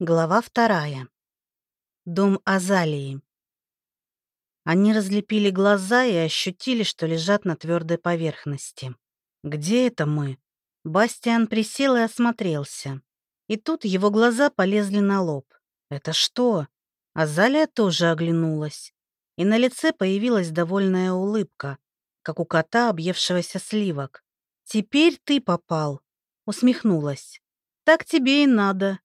Глава вторая. Дом Азалии. Они разлепили глаза и ощутили, что лежат на твердой поверхности. «Где это мы?» Бастиан присел и осмотрелся. И тут его глаза полезли на лоб. «Это что?» Азалия тоже оглянулась. И на лице появилась довольная улыбка, как у кота, объевшегося сливок. «Теперь ты попал», — усмехнулась. «Так тебе и надо.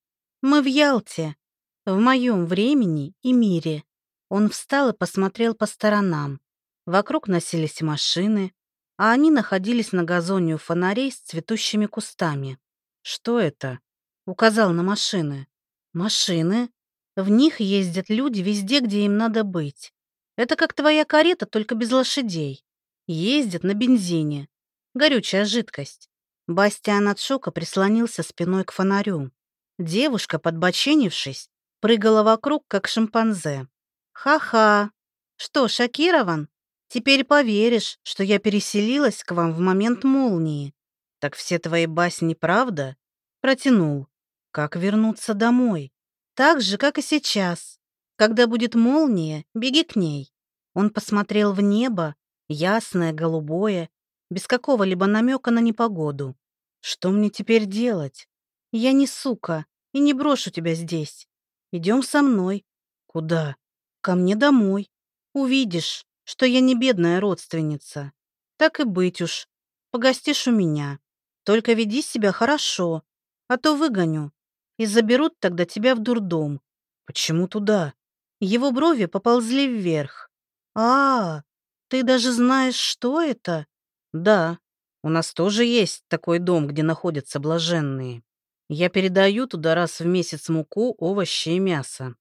Мы в Ялте, в моем времени и мире. Он встал и посмотрел по сторонам. Вокруг носились машины, а они находились на газоне у фонарей с цветущими кустами. «Что это?» — указал на машины. «Машины? В них ездят люди везде, где им надо быть. Это как твоя карета, только без лошадей. Ездят на бензине. Горючая жидкость». Бастиан от шока прислонился спиной к фонарю. Девушка, подбоченившись, прыгала вокруг, как шимпанзе. «Ха-ха! Что, шокирован? Теперь поверишь, что я переселилась к вам в момент молнии. Так все твои басни правда?» Протянул. «Как вернуться домой? Так же, как и сейчас. Когда будет молния, беги к ней». Он посмотрел в небо, ясное, голубое, без какого-либо намека на непогоду. «Что мне теперь делать?» Я не сука и не брошу тебя здесь. Идем со мной. Куда? Ко мне домой. Увидишь, что я не бедная родственница. Так и быть уж. Погостишь у меня. Только веди себя хорошо, а то выгоню. И заберут тогда тебя в дурдом. Почему туда? Его брови поползли вверх. А, ты даже знаешь, что это? Да, у нас тоже есть такой дом, где находятся блаженные. Я передаю туда раз в месяц муку, овощи и мясо.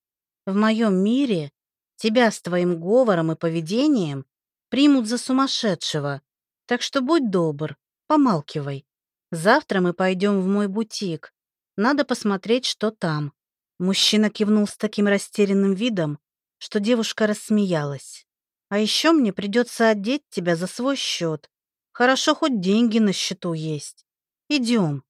В моем мире тебя с твоим говором и поведением примут за сумасшедшего. Так что будь добр, помалкивай. Завтра мы пойдем в мой бутик. Надо посмотреть, что там». Мужчина кивнул с таким растерянным видом, что девушка рассмеялась. «А еще мне придется одеть тебя за свой счет. Хорошо, хоть деньги на счету есть. Идем».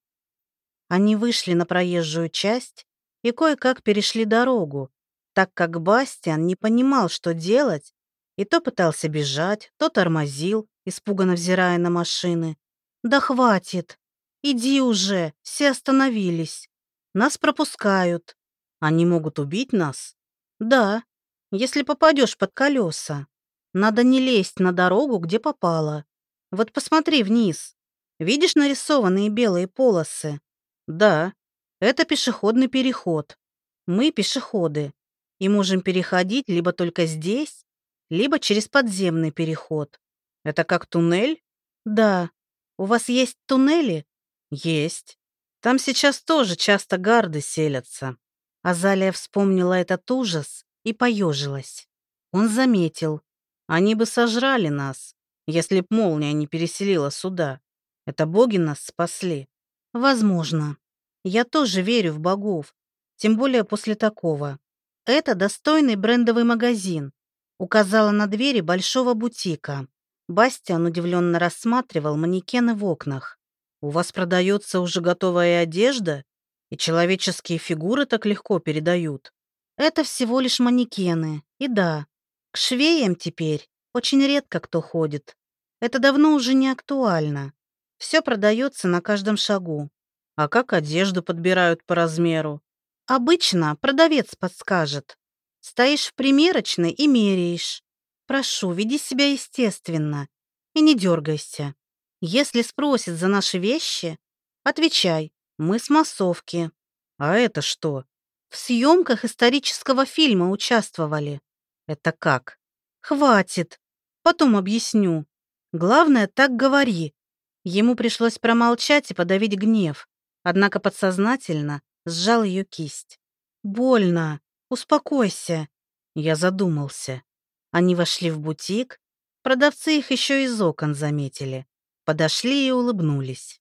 Они вышли на проезжую часть и кое-как перешли дорогу, так как Бастиан не понимал, что делать, и то пытался бежать, то тормозил, испуганно взирая на машины. «Да хватит! Иди уже! Все остановились! Нас пропускают! Они могут убить нас?» «Да, если попадешь под колеса. Надо не лезть на дорогу, где попало. Вот посмотри вниз. Видишь нарисованные белые полосы? Да, это пешеходный переход. Мы пешеходы и можем переходить либо только здесь, либо через подземный переход. Это как туннель? Да. У вас есть туннели? Есть. Там сейчас тоже часто гарды селятся. Азалия вспомнила этот ужас и поежилась. Он заметил. Они бы сожрали нас, если б молния не переселила сюда. Это боги нас спасли. Возможно. Я тоже верю в богов, тем более после такого. Это достойный брендовый магазин. Указала на двери большого бутика. Бастиан удивленно рассматривал манекены в окнах. «У вас продается уже готовая одежда? И человеческие фигуры так легко передают?» «Это всего лишь манекены. И да, к швеям теперь очень редко кто ходит. Это давно уже не актуально. Все продается на каждом шагу. А как одежду подбирают по размеру? Обычно продавец подскажет. Стоишь в примерочной и меряешь. Прошу, веди себя естественно и не дергайся. Если спросят за наши вещи, отвечай, мы с массовки. А это что? В съемках исторического фильма участвовали. Это как? Хватит. Потом объясню. Главное, так говори. Ему пришлось промолчать и подавить гнев, однако подсознательно сжал ее кисть. «Больно. Успокойся». Я задумался. Они вошли в бутик. Продавцы их еще из окон заметили. Подошли и улыбнулись.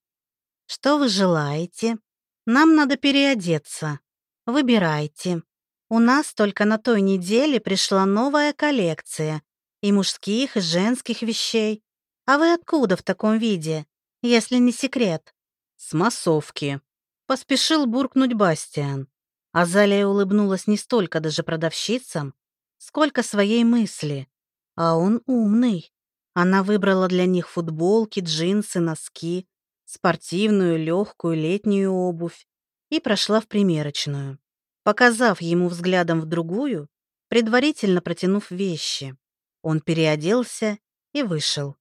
«Что вы желаете? Нам надо переодеться. Выбирайте. У нас только на той неделе пришла новая коллекция и мужских, и женских вещей. А вы откуда в таком виде, если не секрет?» «С массовки», — поспешил буркнуть Бастиан. Азалия улыбнулась не столько даже продавщицам, сколько своей мысли. А он умный. Она выбрала для них футболки, джинсы, носки, спортивную, легкую летнюю обувь и прошла в примерочную, показав ему взглядом в другую, предварительно протянув вещи. Он переоделся и вышел.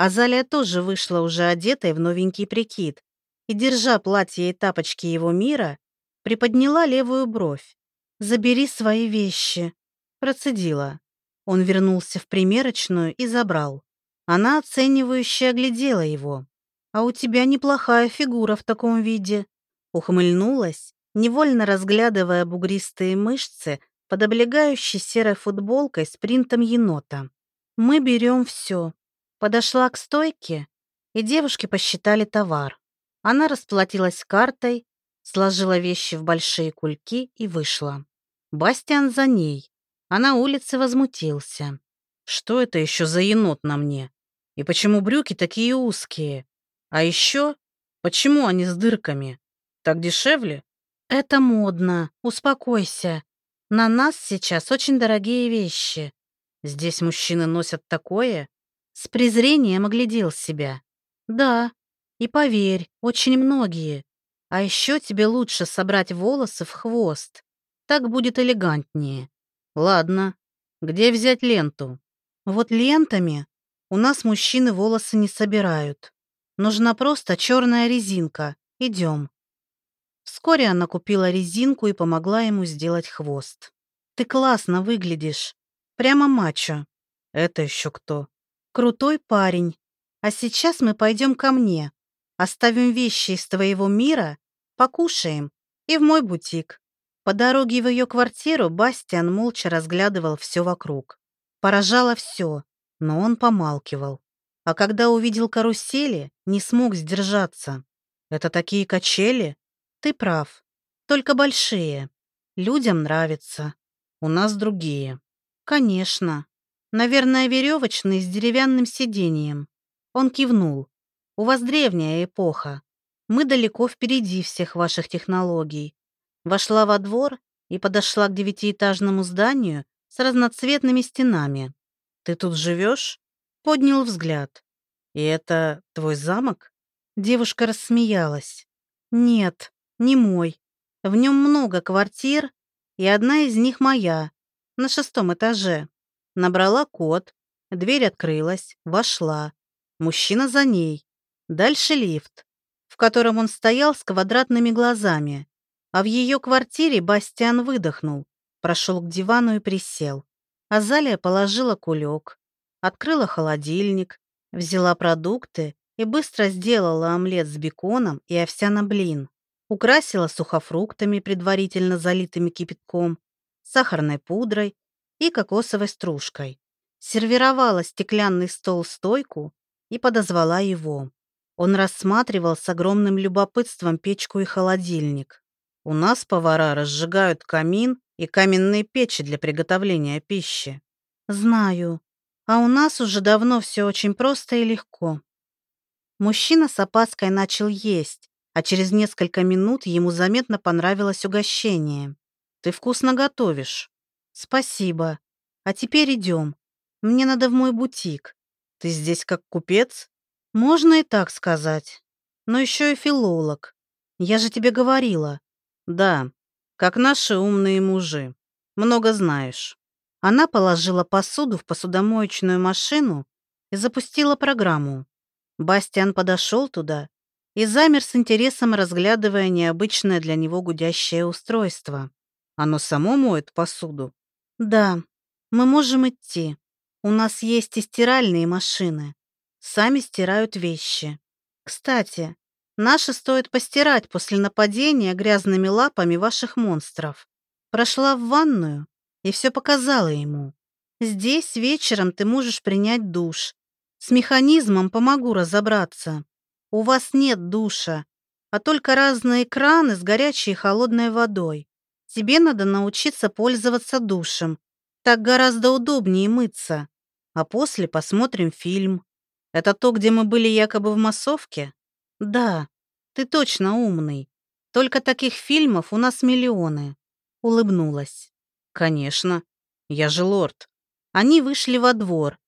Азалия тоже вышла уже одетой в новенький прикид и, держа платье и тапочки его мира, приподняла левую бровь. «Забери свои вещи», — процедила. Он вернулся в примерочную и забрал. Она оценивающе оглядела его. «А у тебя неплохая фигура в таком виде», — ухмыльнулась, невольно разглядывая бугристые мышцы под облегающей серой футболкой с принтом енота. «Мы берем все». Подошла к стойке, и девушки посчитали товар. Она расплатилась картой, сложила вещи в большие кульки и вышла. Бастиан за ней, а на улице возмутился. Что это еще за енот на мне? И почему брюки такие узкие? А еще, почему они с дырками? Так дешевле? Это модно, успокойся. На нас сейчас очень дорогие вещи. Здесь мужчины носят такое? С презрением оглядел себя. Да, и поверь, очень многие. А еще тебе лучше собрать волосы в хвост. Так будет элегантнее. Ладно. Где взять ленту? Вот лентами у нас мужчины волосы не собирают. Нужна просто черная резинка. Идем. Вскоре она купила резинку и помогла ему сделать хвост. Ты классно выглядишь. Прямо мачо. Это еще кто? Крутой парень. А сейчас мы пойдем ко мне. Оставим вещи из твоего мира, покушаем и в мой бутик. По дороге в ее квартиру Бастиан молча разглядывал все вокруг. Поражало все, но он помалкивал. А когда увидел карусели, не смог сдержаться. «Это такие качели?» «Ты прав. Только большие. Людям нравится. У нас другие». «Конечно. Наверное, веревочные с деревянным сиденьем». Он кивнул. У вас древняя эпоха. Мы далеко впереди всех ваших технологий. Вошла во двор и подошла к девятиэтажному зданию с разноцветными стенами. Ты тут живешь? Поднял взгляд. И это твой замок? Девушка рассмеялась. Нет, не мой. В нем много квартир, и одна из них моя, на шестом этаже. Набрала код, дверь открылась, вошла. Мужчина за ней. Дальше лифт, в котором он стоял с квадратными глазами. А в ее квартире Бастиан выдохнул, прошел к дивану и присел. Азалия положила кулек, открыла холодильник, взяла продукты и быстро сделала омлет с беконом и овсяно-блин. Украсила сухофруктами, предварительно залитыми кипятком, сахарной пудрой и кокосовой стружкой. Сервировала стеклянный стол-стойку и подозвала его. Он рассматривал с огромным любопытством печку и холодильник. У нас повара разжигают камин и каменные печи для приготовления пищи. Знаю. А у нас уже давно все очень просто и легко. Мужчина с опаской начал есть, а через несколько минут ему заметно понравилось угощение. Ты вкусно готовишь. Спасибо. А теперь идем. Мне надо в мой бутик. Ты здесь как купец? Можно и так сказать. Но еще и филолог. Я же тебе говорила. Да, как наши умные мужи. Много знаешь. Она положила посуду в посудомоечную машину и запустила программу. Бастиан подошел туда и замер с интересом, разглядывая необычное для него гудящее устройство. Оно само моет посуду? Да, мы можем идти. У нас есть и стиральные машины сами стирают вещи. Кстати, наши стоит постирать после нападения грязными лапами ваших монстров. Прошла в ванную и все показала ему. Здесь вечером ты можешь принять душ. С механизмом помогу разобраться. У вас нет душа, а только разные краны с горячей и холодной водой. Тебе надо научиться пользоваться душем. Так гораздо удобнее мыться. А после посмотрим фильм. Это то, где мы были якобы в массовке? Да, ты точно умный. Только таких фильмов у нас миллионы. Улыбнулась. Конечно. Я же лорд. Они вышли во двор,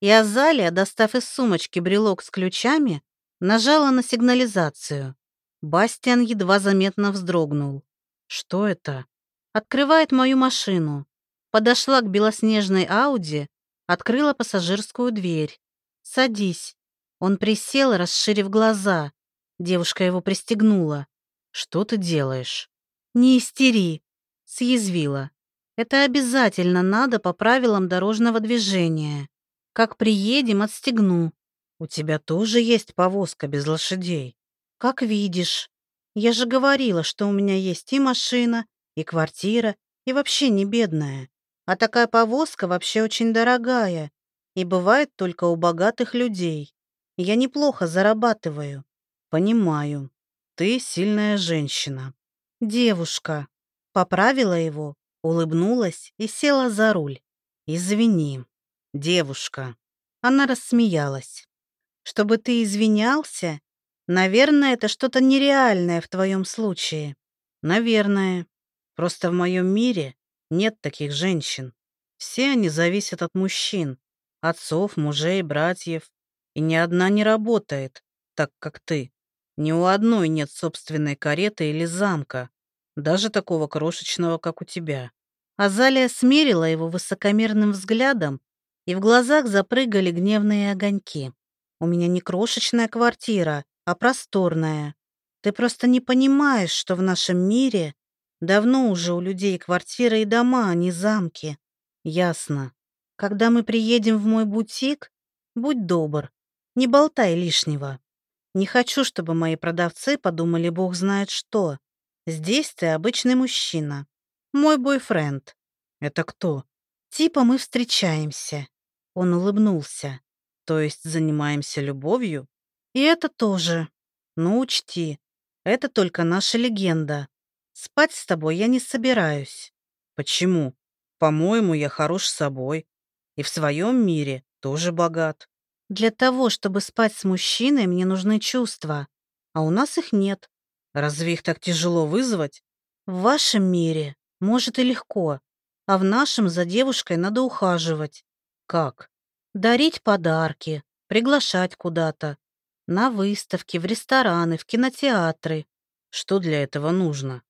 и Азалия, достав из сумочки брелок с ключами, нажала на сигнализацию. Бастиан едва заметно вздрогнул. Что это? Открывает мою машину. Подошла к белоснежной Ауди, открыла пассажирскую дверь. «Садись». Он присел, расширив глаза. Девушка его пристегнула. «Что ты делаешь?» «Не истери», — съязвила. «Это обязательно надо по правилам дорожного движения. Как приедем, отстегну. У тебя тоже есть повозка без лошадей?» «Как видишь. Я же говорила, что у меня есть и машина, и квартира, и вообще не бедная. А такая повозка вообще очень дорогая и бывает только у богатых людей. Я неплохо зарабатываю. Понимаю. Ты сильная женщина. Девушка. Поправила его, улыбнулась и села за руль. Извини. Девушка. Она рассмеялась. Чтобы ты извинялся? Наверное, это что-то нереальное в твоем случае. Наверное. Просто в моем мире нет таких женщин. Все они зависят от мужчин, отцов, мужей, братьев. И ни одна не работает, так как ты. Ни у одной нет собственной кареты или замка, даже такого крошечного, как у тебя. Азалия смерила его высокомерным взглядом, и в глазах запрыгали гневные огоньки. «У меня не крошечная квартира, а просторная. Ты просто не понимаешь, что в нашем мире давно уже у людей квартиры и дома, а не замки. Ясно. Когда мы приедем в мой бутик, будь добр, не болтай лишнего. Не хочу, чтобы мои продавцы подумали бог знает что. Здесь ты обычный мужчина. Мой бойфренд. Это кто? Типа мы встречаемся. Он улыбнулся. То есть занимаемся любовью? И это тоже. Ну, учти, это только наша легенда. Спать с тобой я не собираюсь. Почему? По-моему, я хорош собой. И в своем мире тоже богат. Для того, чтобы спать с мужчиной, мне нужны чувства. А у нас их нет. Разве их так тяжело вызвать? В вашем мире, может, и легко. А в нашем за девушкой надо ухаживать. Как? Дарить подарки, приглашать куда-то. На выставки, в рестораны, в кинотеатры. Что для этого нужно?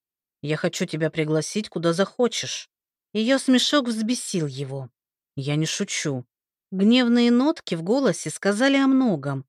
Я хочу тебя пригласить куда захочешь. Ее смешок взбесил его. Я не шучу. Гневные нотки в голосе сказали о многом.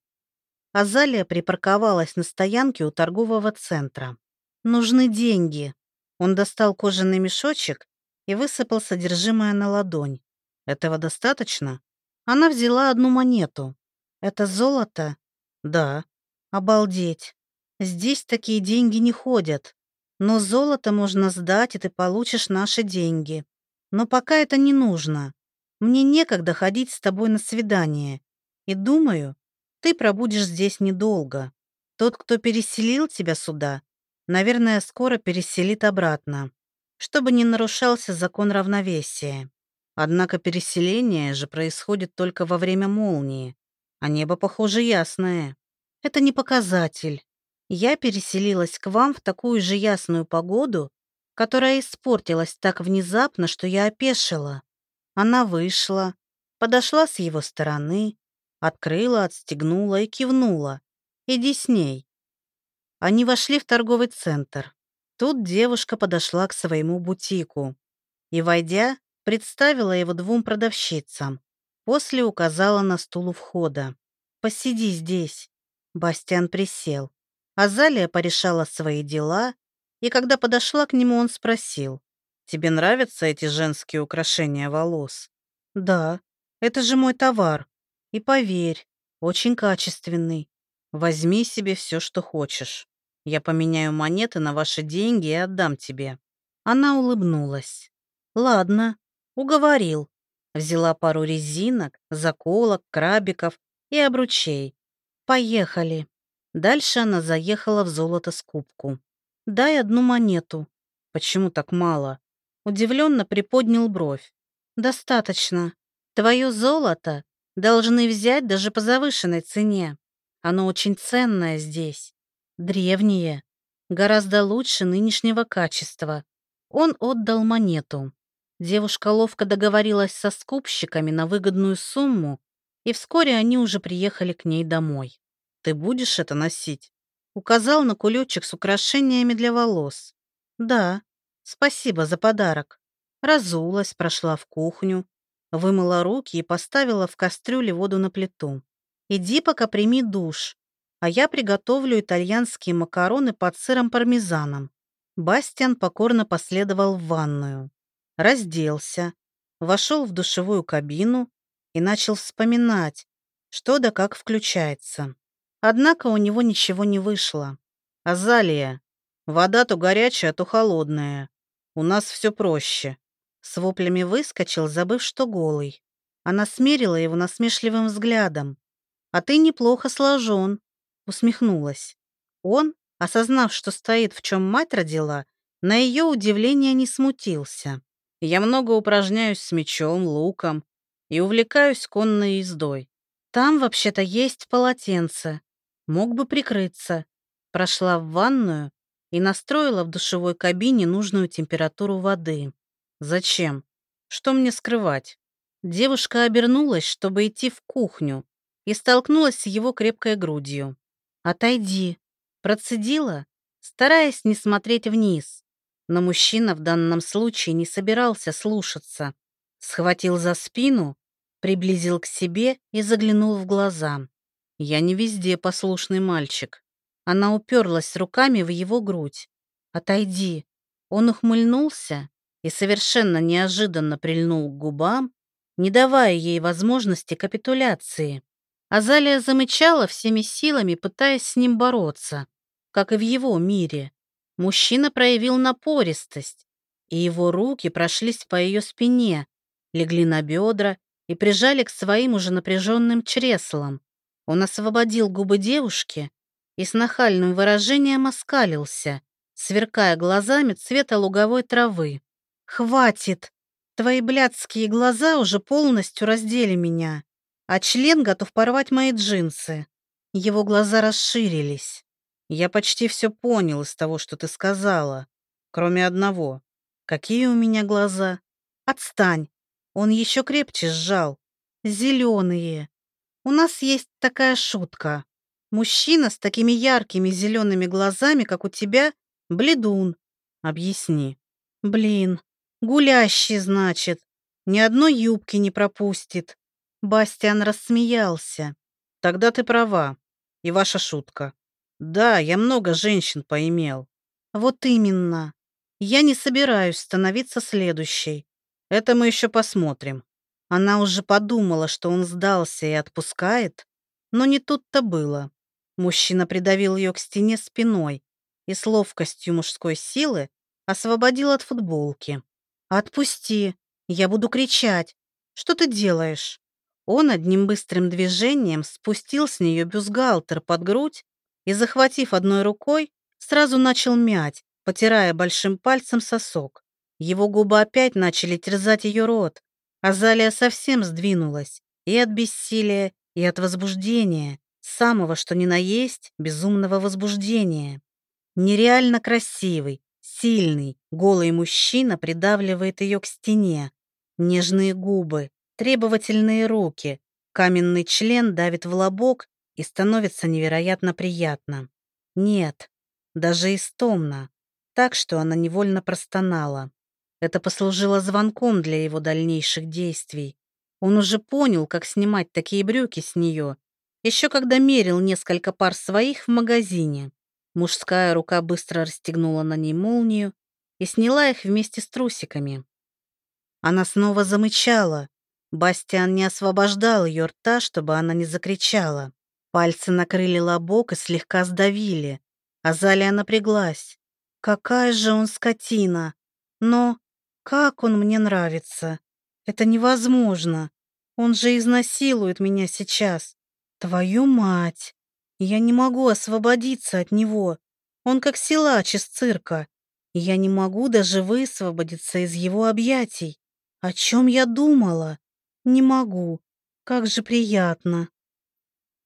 Азалия припарковалась на стоянке у торгового центра. «Нужны деньги». Он достал кожаный мешочек и высыпал содержимое на ладонь. «Этого достаточно?» Она взяла одну монету. «Это золото?» «Да». «Обалдеть. Здесь такие деньги не ходят. Но золото можно сдать, и ты получишь наши деньги. Но пока это не нужно. Мне некогда ходить с тобой на свидание. И думаю, ты пробудешь здесь недолго. Тот, кто переселил тебя сюда, наверное, скоро переселит обратно, чтобы не нарушался закон равновесия. Однако переселение же происходит только во время молнии, а небо, похоже, ясное. Это не показатель. Я переселилась к вам в такую же ясную погоду, которая испортилась так внезапно, что я опешила. Она вышла, подошла с его стороны, открыла, отстегнула и кивнула. «Иди с ней». Они вошли в торговый центр. Тут девушка подошла к своему бутику и, войдя, представила его двум продавщицам. После указала на стул у входа. «Посиди здесь». Бастиан присел. Азалия порешала свои дела, и когда подошла к нему, он спросил. Тебе нравятся эти женские украшения волос? Да, это же мой товар. И поверь, очень качественный. Возьми себе все, что хочешь. Я поменяю монеты на ваши деньги и отдам тебе. Она улыбнулась. Ладно, уговорил. Взяла пару резинок, заколок, крабиков и обручей. Поехали. Дальше она заехала в золото-скупку. «Дай одну монету». «Почему так мало?» Удивленно приподнял бровь. «Достаточно. Твое золото должны взять даже по завышенной цене. Оно очень ценное здесь. Древнее. Гораздо лучше нынешнего качества. Он отдал монету. Девушка ловко договорилась со скупщиками на выгодную сумму, и вскоре они уже приехали к ней домой. «Ты будешь это носить?» Указал на кулечек с украшениями для волос. «Да, спасибо за подарок». Разулась, прошла в кухню, вымыла руки и поставила в кастрюле воду на плиту. «Иди пока прими душ, а я приготовлю итальянские макароны под сыром пармезаном». Бастиан покорно последовал в ванную. Разделся, вошел в душевую кабину и начал вспоминать, что да как включается. Однако у него ничего не вышло. «Азалия, вода то горячая, то холодная. У нас все проще». С воплями выскочил, забыв, что голый. Она смерила его насмешливым взглядом. «А ты неплохо сложен», — усмехнулась. Он, осознав, что стоит, в чем мать родила, на ее удивление не смутился. «Я много упражняюсь с мечом, луком и увлекаюсь конной ездой. Там вообще-то есть полотенце. Мог бы прикрыться. Прошла в ванную и настроила в душевой кабине нужную температуру воды. Зачем? Что мне скрывать? Девушка обернулась, чтобы идти в кухню, и столкнулась с его крепкой грудью. «Отойди», процедила, стараясь не смотреть вниз. Но мужчина в данном случае не собирался слушаться. Схватил за спину, приблизил к себе и заглянул в глаза. Я не везде послушный мальчик. Она уперлась руками в его грудь. «Отойди». Он ухмыльнулся и совершенно неожиданно прильнул к губам, не давая ей возможности капитуляции. Азалия замычала всеми силами, пытаясь с ним бороться, как и в его мире. Мужчина проявил напористость, и его руки прошлись по ее спине, легли на бедра и прижали к своим уже напряженным чреслам. Он освободил губы девушки и с нахальным выражением оскалился, сверкая глазами цвета луговой травы. «Хватит! Твои блядские глаза уже полностью раздели меня, а член готов порвать мои джинсы». Его глаза расширились. «Я почти все понял из того, что ты сказала, кроме одного. Какие у меня глаза? Отстань!» Он еще крепче сжал. «Зеленые!» У нас есть такая шутка. Мужчина с такими яркими зелеными глазами, как у тебя, бледун. Объясни. Блин, гулящий, значит. Ни одной юбки не пропустит. Бастиан рассмеялся. Тогда ты права. И ваша шутка. Да, я много женщин поимел. Вот именно. Я не собираюсь становиться следующей. Это мы еще посмотрим. Она уже подумала, что он сдался и отпускает, но не тут-то было. Мужчина придавил ее к стене спиной и с ловкостью мужской силы освободил от футболки. «Отпусти! Я буду кричать! Что ты делаешь?» Он одним быстрым движением спустил с нее бюстгальтер под грудь и, захватив одной рукой, сразу начал мять, потирая большим пальцем сосок. Его губы опять начали терзать ее рот, Азалия совсем сдвинулась и от бессилия, и от возбуждения, самого что ни на есть безумного возбуждения. Нереально красивый, сильный, голый мужчина придавливает ее к стене. Нежные губы, требовательные руки, каменный член давит в лобок и становится невероятно приятно. Нет, даже истомно, так что она невольно простонала. Это послужило звонком для его дальнейших действий. Он уже понял, как снимать такие брюки с нее, еще когда мерил несколько пар своих в магазине. Мужская рука быстро расстегнула на ней молнию и сняла их вместе с трусиками. Она снова замычала. Бастиан не освобождал ее рта, чтобы она не закричала. Пальцы накрыли лобок и слегка сдавили. Азалия напряглась. Какая же он скотина! Но как он мне нравится. Это невозможно. Он же изнасилует меня сейчас. Твою мать. Я не могу освободиться от него. Он как силач из цирка. Я не могу даже высвободиться из его объятий. О чем я думала? Не могу. Как же приятно.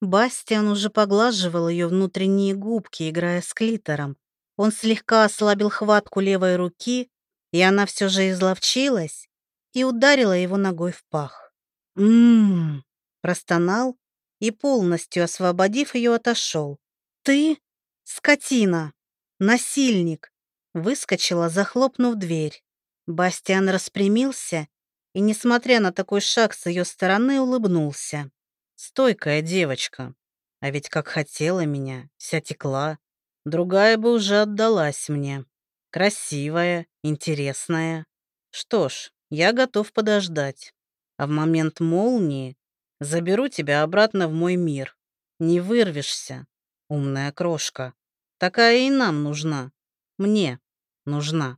Бастиан уже поглаживал ее внутренние губки, играя с клитором. Он слегка ослабил хватку левой руки, и она все же изловчилась и ударила его ногой в пах. «М-м-м!» простонал и, полностью освободив ее, отошел. «Ты скотина! Насильник!» выскочила, захлопнув дверь. Бастиан распрямился и, несмотря на такой шаг с ее стороны, улыбнулся. «Стойкая девочка. А ведь как хотела меня, вся текла. Другая бы уже отдалась мне. Красивая, интересная. Что ж, я готов подождать. А в момент молнии заберу тебя обратно в мой мир. Не вырвешься, умная крошка. Такая и нам нужна. Мне нужна.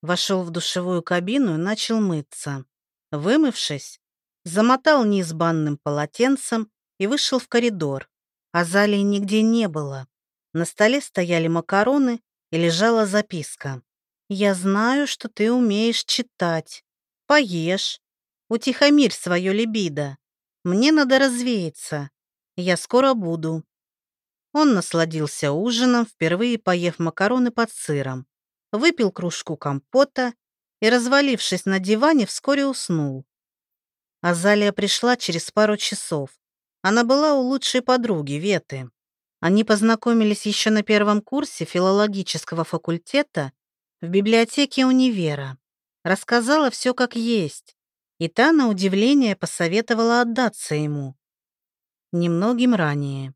Вошел в душевую кабину и начал мыться. Вымывшись, замотал низ банным полотенцем и вышел в коридор. Азалии нигде не было. На столе стояли макароны и лежала записка. «Я знаю, что ты умеешь читать. Поешь. Утихомирь свое либидо. Мне надо развеяться. Я скоро буду». Он насладился ужином, впервые поев макароны под сыром выпил кружку компота и, развалившись на диване, вскоре уснул. Азалия пришла через пару часов. Она была у лучшей подруги, Веты. Они познакомились еще на первом курсе филологического факультета в библиотеке универа. Рассказала все как есть, и та, на удивление, посоветовала отдаться ему. Немногим ранее.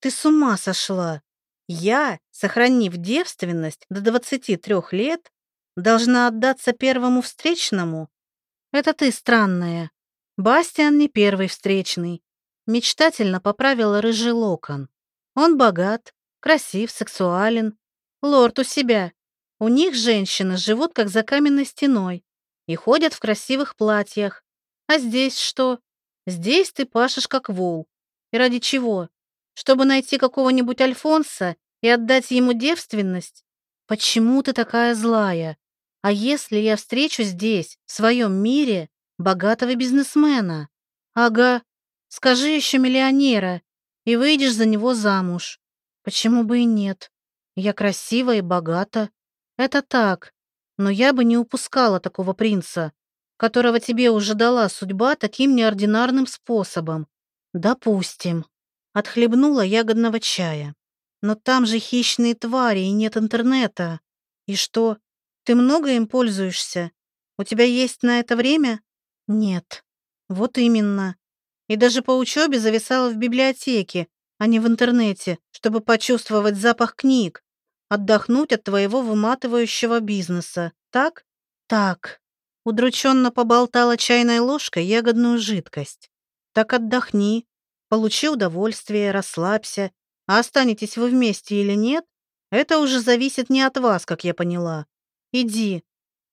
«Ты с ума сошла!» Я, сохранив девственность до 23 лет, должна отдаться первому встречному? Это ты странная. Бастиан не первый встречный. Мечтательно поправила рыжий локон. Он богат, красив, сексуален. Лорд у себя. У них женщины живут как за каменной стеной и ходят в красивых платьях. А здесь что? Здесь ты пашешь как вол. И ради чего? Чтобы найти какого-нибудь Альфонса и отдать ему девственность? Почему ты такая злая? А если я встречу здесь, в своем мире, богатого бизнесмена? Ага, скажи еще миллионера, и выйдешь за него замуж. Почему бы и нет? Я красива и богата. Это так, но я бы не упускала такого принца, которого тебе уже дала судьба таким неординарным способом. Допустим. Отхлебнула ягодного чая. Но там же хищные твари и нет интернета. И что? Ты много им пользуешься? У тебя есть на это время? Нет. Вот именно. И даже по учебе зависала в библиотеке, а не в интернете, чтобы почувствовать запах книг, отдохнуть от твоего выматывающего бизнеса. Так? Так. Удрученно поболтала чайной ложкой ягодную жидкость. Так отдохни, Получи удовольствие, расслабься. А останетесь вы вместе или нет, это уже зависит не от вас, как я поняла. Иди,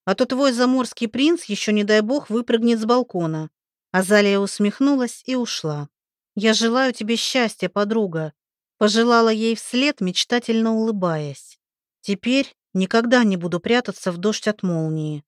а то твой заморский принц еще, не дай бог, выпрыгнет с балкона». Азалия усмехнулась и ушла. «Я желаю тебе счастья, подруга», пожелала ей вслед, мечтательно улыбаясь. «Теперь никогда не буду прятаться в дождь от молнии».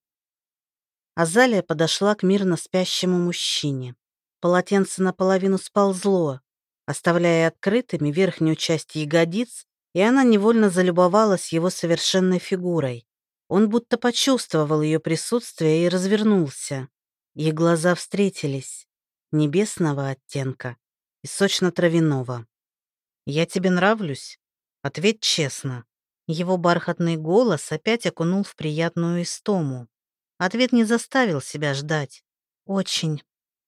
Азалия подошла к мирно спящему мужчине. Полотенце наполовину сползло, оставляя открытыми верхнюю часть ягодиц, и она невольно залюбовалась его совершенной фигурой. Он будто почувствовал ее присутствие и развернулся. Их глаза встретились, небесного оттенка и сочно-травяного. «Я тебе нравлюсь? Ответь честно». Его бархатный голос опять окунул в приятную истому. Ответ не заставил себя ждать. «Очень».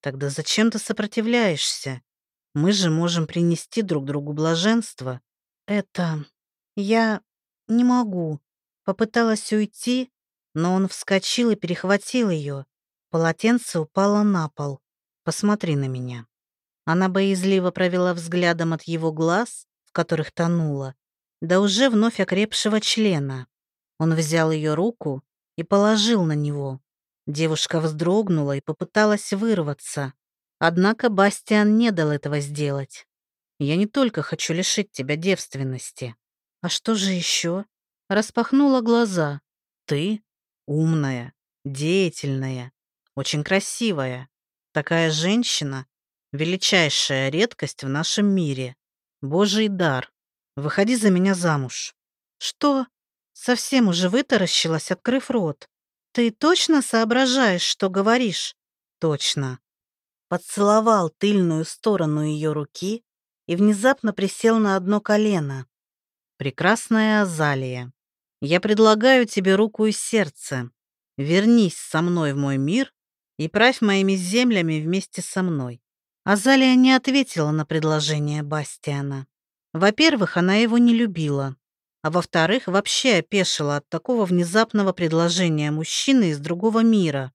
Тогда зачем ты сопротивляешься? Мы же можем принести друг другу блаженство. Это... Я не могу. Попыталась уйти, но он вскочил и перехватил ее. Полотенце упало на пол. Посмотри на меня. Она боязливо провела взглядом от его глаз, в которых тонула, да уже вновь окрепшего члена. Он взял ее руку и положил на него. Девушка вздрогнула и попыталась вырваться. Однако Бастиан не дал этого сделать. «Я не только хочу лишить тебя девственности. А что же еще?» Распахнула глаза. «Ты умная, деятельная, очень красивая. Такая женщина — величайшая редкость в нашем мире. Божий дар. Выходи за меня замуж. Что? Совсем уже вытаращилась, открыв рот. Ты точно соображаешь, что говоришь? Точно. Поцеловал тыльную сторону ее руки и внезапно присел на одно колено. Прекрасная Азалия, я предлагаю тебе руку и сердце. Вернись со мной в мой мир и правь моими землями вместе со мной. Азалия не ответила на предложение Бастиана. Во-первых, она его не любила, а во-вторых, вообще опешила от такого внезапного предложения мужчины из другого мира.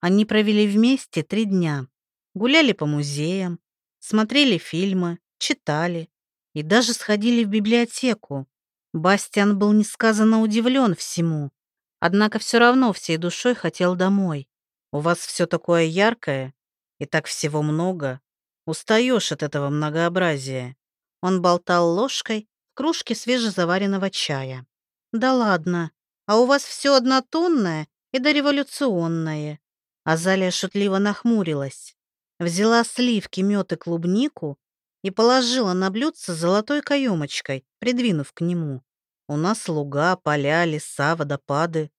Они провели вместе три дня, гуляли по музеям, смотрели фильмы, читали и даже сходили в библиотеку. Бастиан был несказанно удивлен всему, однако все равно всей душой хотел домой. У вас все такое яркое и так всего много. Устаешь от этого многообразия. Он болтал ложкой в кружке свежезаваренного чая. «Да ладно, а у вас все однотонное и дореволюционное». Азалия шутливо нахмурилась. Взяла сливки, мед и клубнику и положила на блюдце золотой каемочкой, придвинув к нему. «У нас луга, поля, леса, водопады.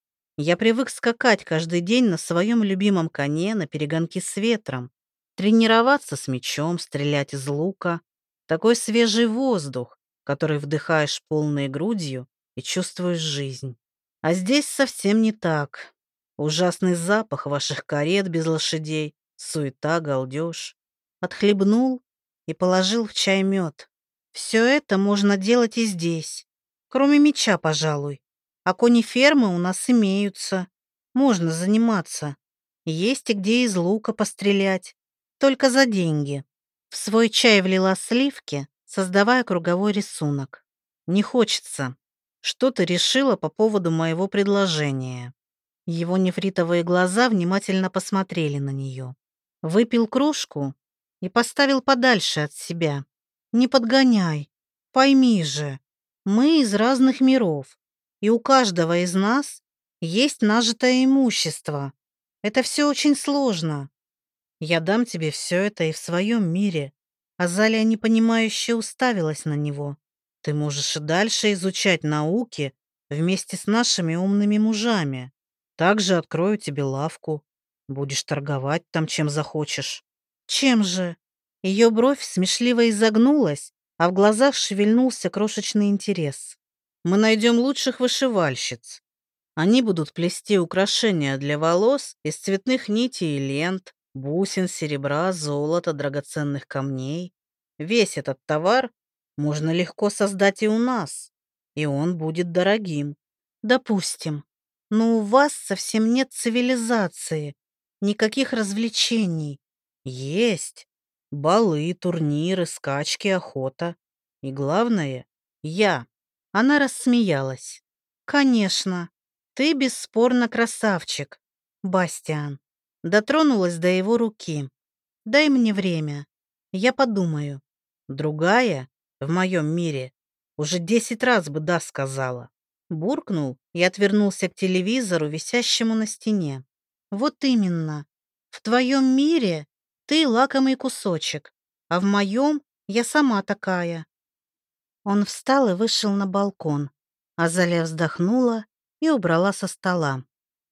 Я привык скакать каждый день на своем любимом коне на перегонки с ветром, тренироваться с мечом, стрелять из лука. Такой свежий воздух, который вдыхаешь полной грудью и чувствуешь жизнь. А здесь совсем не так. Ужасный запах ваших карет без лошадей, суета, галдеж. Отхлебнул и положил в чай мед. Все это можно делать и здесь. Кроме меча, пожалуй. А кони-фермы у нас имеются. Можно заниматься. Есть и где из лука пострелять. Только за деньги. В свой чай влила сливки, создавая круговой рисунок. Не хочется. Что ты решила по поводу моего предложения? Его нефритовые глаза внимательно посмотрели на нее. Выпил кружку и поставил подальше от себя. Не подгоняй. Пойми же, мы из разных миров, и у каждого из нас есть нажитое имущество. Это все очень сложно. Я дам тебе все это и в своем мире. Азалия непонимающе уставилась на него. Ты можешь и дальше изучать науки вместе с нашими умными мужами. Также открою тебе лавку. Будешь торговать там, чем захочешь. Чем же? Ее бровь смешливо изогнулась, а в глазах шевельнулся крошечный интерес. «Мы найдем лучших вышивальщиц. Они будут плести украшения для волос из цветных нитей и лент, бусин, серебра, золота, драгоценных камней. Весь этот товар можно легко создать и у нас, и он будет дорогим. Допустим. Но у вас совсем нет цивилизации, никаких развлечений. Есть. Балы, турниры, скачки, охота. И главное — я. Она рассмеялась. Конечно, ты бесспорно красавчик, Бастиан. Дотронулась до его руки. Дай мне время. Я подумаю. Другая, в моем мире, уже десять раз бы «да» сказала. Буркнул и отвернулся к телевизору, висящему на стене. Вот именно. В твоем мире ты лакомый кусочек, а в моем я сама такая. Он встал и вышел на балкон. Азалия вздохнула и убрала со стола.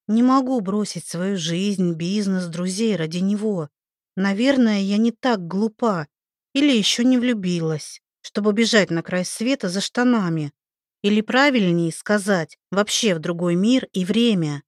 Не могу бросить свою жизнь, бизнес, друзей ради него. Наверное, я не так глупа или еще не влюбилась, чтобы бежать на край света за штанами. Или правильнее сказать, вообще в другой мир и время.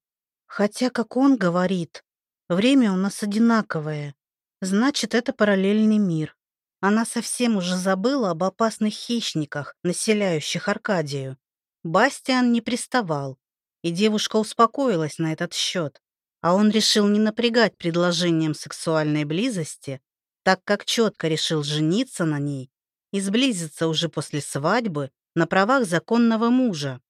Хотя, как он говорит, время у нас одинаковое. Значит, это параллельный мир. Она совсем уже забыла об опасных хищниках, населяющих Аркадию. Бастиан не приставал, и девушка успокоилась на этот счет. А он решил не напрягать предложением сексуальной близости, так как четко решил жениться на ней и сблизиться уже после свадьбы на правах законного мужа.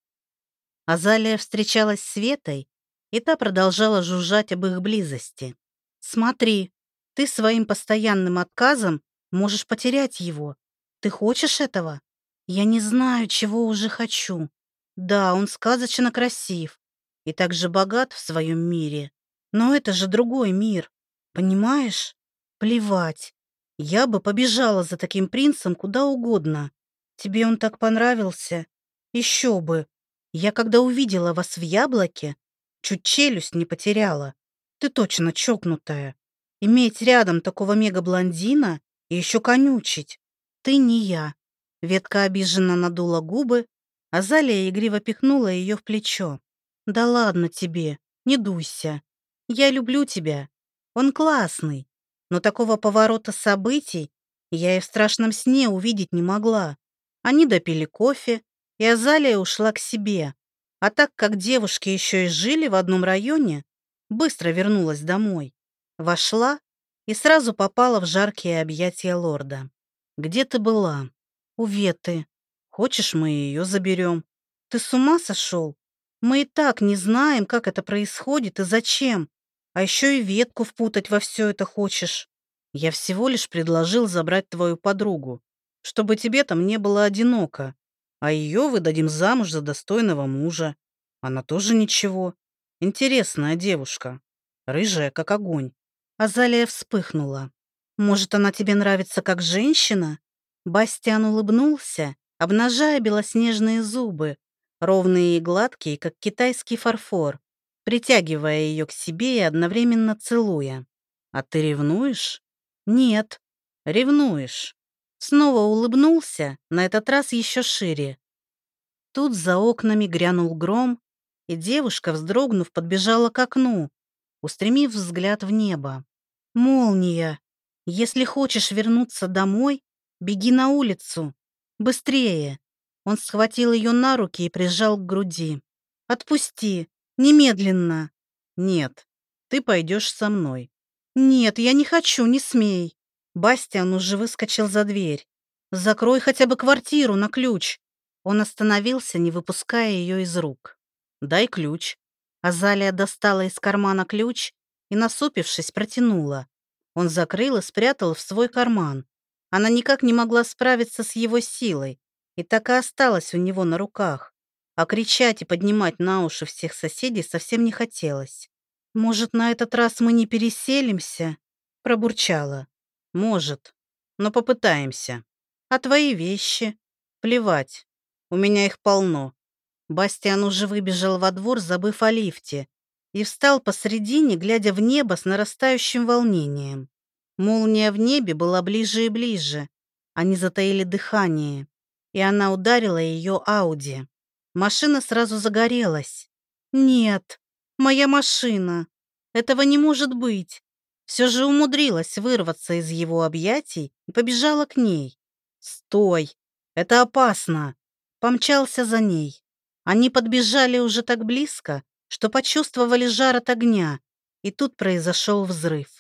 Азалия встречалась с Светой, и та продолжала жужжать об их близости. «Смотри, ты своим постоянным отказом можешь потерять его. Ты хочешь этого? Я не знаю, чего уже хочу. Да, он сказочно красив и также богат в своем мире. Но это же другой мир. Понимаешь? Плевать. Я бы побежала за таким принцем куда угодно. Тебе он так понравился. Еще бы. Я когда увидела вас в яблоке, чуть челюсть не потеряла. Ты точно чокнутая. Иметь рядом такого мега-блондина и еще конючить. Ты не я. Ветка обиженно надула губы, а Залия игриво пихнула ее в плечо. Да ладно тебе, не дуйся. Я люблю тебя. Он классный. Но такого поворота событий я и в страшном сне увидеть не могла. Они допили кофе, и Азалия ушла к себе. А так как девушки еще и жили в одном районе, быстро вернулась домой. Вошла и сразу попала в жаркие объятия лорда. «Где ты была?» «У Веты. Хочешь, мы ее заберем?» «Ты с ума сошел? Мы и так не знаем, как это происходит и зачем. А еще и ветку впутать во все это хочешь. Я всего лишь предложил забрать твою подругу, чтобы тебе там не было одиноко а ее выдадим замуж за достойного мужа. Она тоже ничего. Интересная девушка. Рыжая, как огонь. Азалия вспыхнула. Может, она тебе нравится как женщина? Бастиан улыбнулся, обнажая белоснежные зубы, ровные и гладкие, как китайский фарфор, притягивая ее к себе и одновременно целуя. «А ты ревнуешь?» «Нет». «Ревнуешь. Снова улыбнулся, на этот раз еще шире. Тут за окнами грянул гром, и девушка, вздрогнув, подбежала к окну, устремив взгляд в небо. «Молния! Если хочешь вернуться домой, беги на улицу. Быстрее!» Он схватил ее на руки и прижал к груди. «Отпусти! Немедленно!» «Нет, ты пойдешь со мной». «Нет, я не хочу, не смей!» Бастиан уже выскочил за дверь. «Закрой хотя бы квартиру на ключ!» Он остановился, не выпуская ее из рук. «Дай ключ». Азалия достала из кармана ключ и, насупившись, протянула. Он закрыл и спрятал в свой карман. Она никак не могла справиться с его силой и так и осталась у него на руках. А кричать и поднимать на уши всех соседей совсем не хотелось. «Может, на этот раз мы не переселимся?» Пробурчала. Может. Но попытаемся. А твои вещи? Плевать. У меня их полно. Бастиан уже выбежал во двор, забыв о лифте, и встал посредине, глядя в небо с нарастающим волнением. Молния в небе была ближе и ближе. Они затаили дыхание, и она ударила ее Ауди. Машина сразу загорелась. «Нет, моя машина. Этого не может быть все же умудрилась вырваться из его объятий и побежала к ней. «Стой! Это опасно!» Помчался за ней. Они подбежали уже так близко, что почувствовали жар от огня, и тут произошел взрыв.